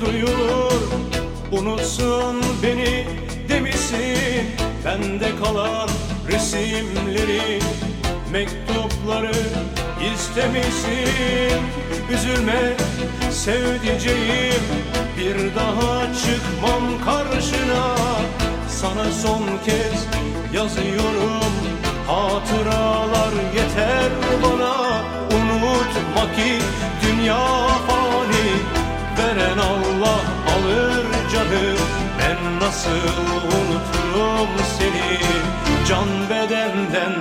duyulur. Unutsun beni demişsin. Bende kalan resimleri Mektupları istemişsin. Üzülme sevdiceğim. Bir daha çıkmam karşına. Sana son kez yazıyorum. Hatıralar yeter bana. Unutma ki dünya nasıl unuturum seni? Can bedenden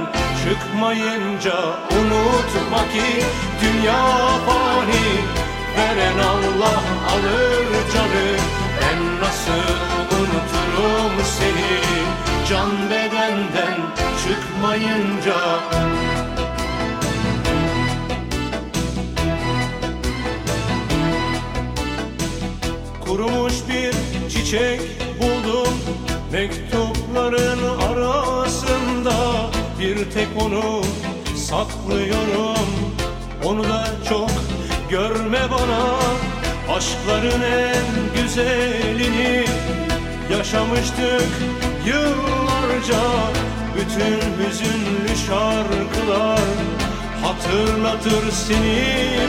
çıkmayınca Unutma ki dünya fani. Veren Allah alır canı. Ben nasıl unuturum seni? Can bedenden çıkmayınca. Kurumuş bir çiçek buldum Mektupların arasında. Bir tek onu saklıyorum. Onu da çok görme bana. Aşkların en güzelini Yaşamıştık yıllarca. Bütün hüzünlü şarkılar Hatırlatır seni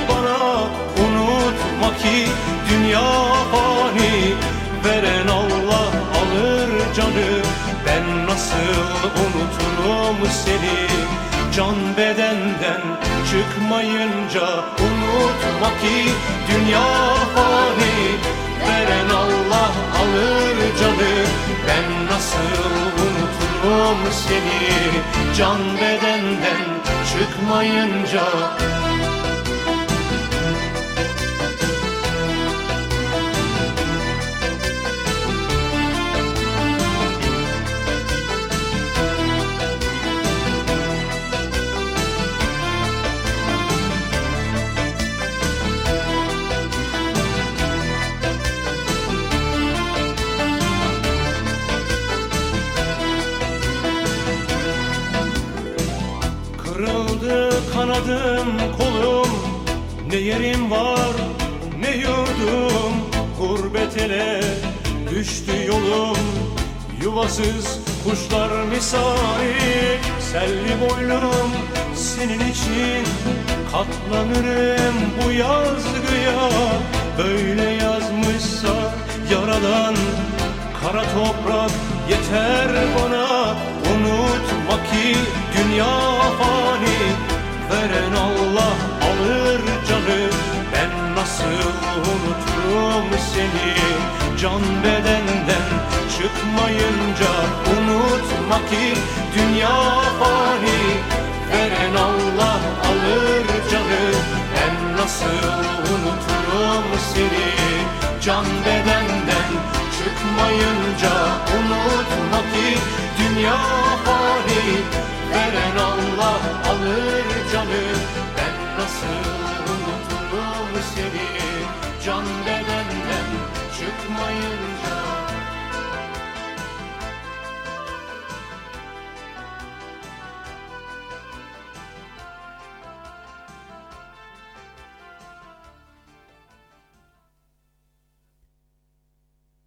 bana. Unutma ki dünya fani nasıl unuturum seni? Can bedenden çıkmayınca Unutma ki dünya fani. Veren Allah alır canı. Ben nasıl unuturum seni? Can bedenden çıkmayınca kanadım kolum. Ne yerim var ne yurdum. Gurbet ele düştü yolum. Yuvasız kuşlar misali. Selli boylum senin için. Katlanırım bu yazgıya Böyle yazmışsa yaradan Kara toprak yeter bana unuturum seni Can bedenden çıkmayınca Unutma ki dünya fani. Veren Allah alır canı Ben nasıl unuturum seni? Can bedenden çıkmayınca Unutma ki dünya fani. Veren Allah